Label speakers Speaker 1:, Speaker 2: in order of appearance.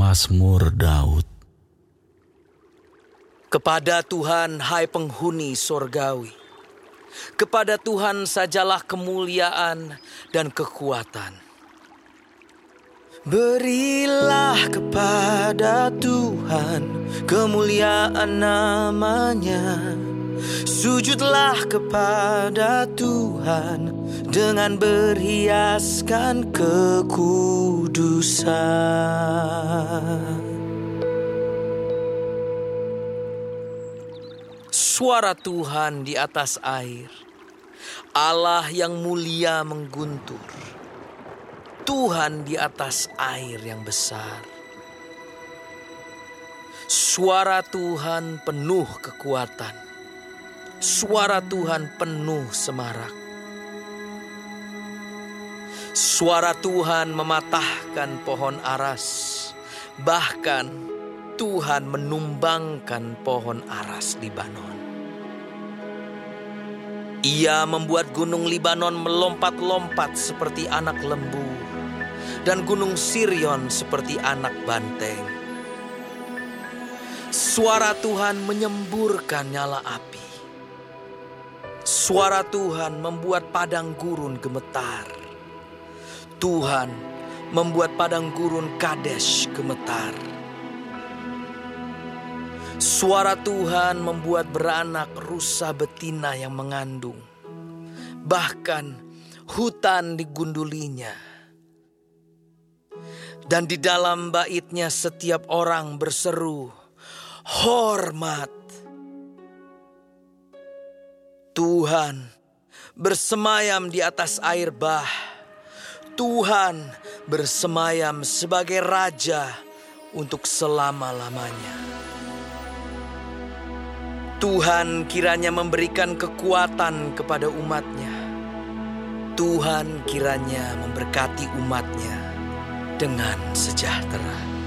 Speaker 1: Mazmur Daud
Speaker 2: Kepada Tuhan, hai penghuni sorgawi, kepada Tuhan sajalah kemuliaan dan kekuatan. Berilah kepada Tuhan kemuliaan namanya. Sujudlah kepada Tuhan dengan berhiaskan kekudusan. Suara Tuhan di atas air, Allah yang mulia mengguntur, Tuhan di atas air yang besar. Suara Tuhan penuh kekuatan, suara Tuhan penuh semarak. Suara Tuhan mematahkan pohon aras, bahkan Tuhan menumbangkan pohon aras Libanon. Ia membuat gunung Libanon melompat-lompat seperti anak lembu, dan gunung Sirion seperti anak banteng. Suara Tuhan menyemburkan nyala api. Suara Tuhan membuat padang gurun gemetar. Tuhan membuat padang gurun Kades gemetar. Suara Tuhan membuat beranak rusa betina yang mengandung. Bahkan hutan digundulinya. Dan di dalam baitnya setiap orang berseru, hormat. Tuhan bersemayam di atas air bah. Tuhan bersemayam sebagai raja untuk selama-lamanya. Tuhan kiranya memberikan kekuatan kepada umatnya. Tuhan kiranya memberkati umatnya dengan sejahtera.